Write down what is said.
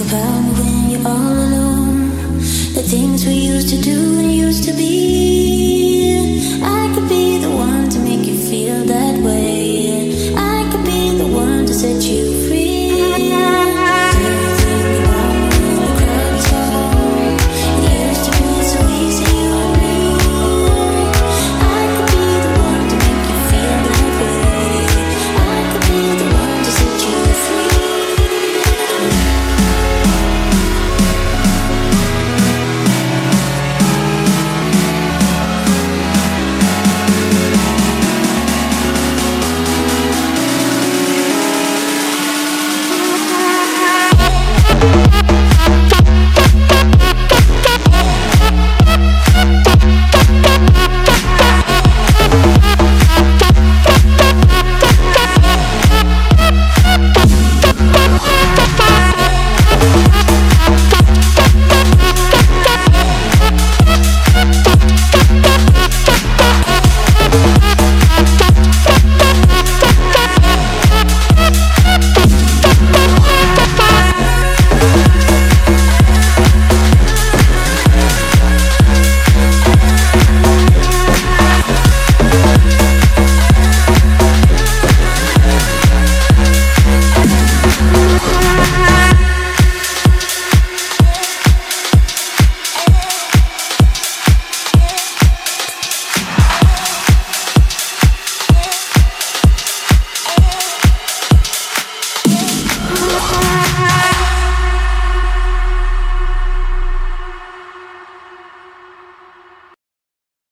about me when you're all alone. The things we used to do and used to be.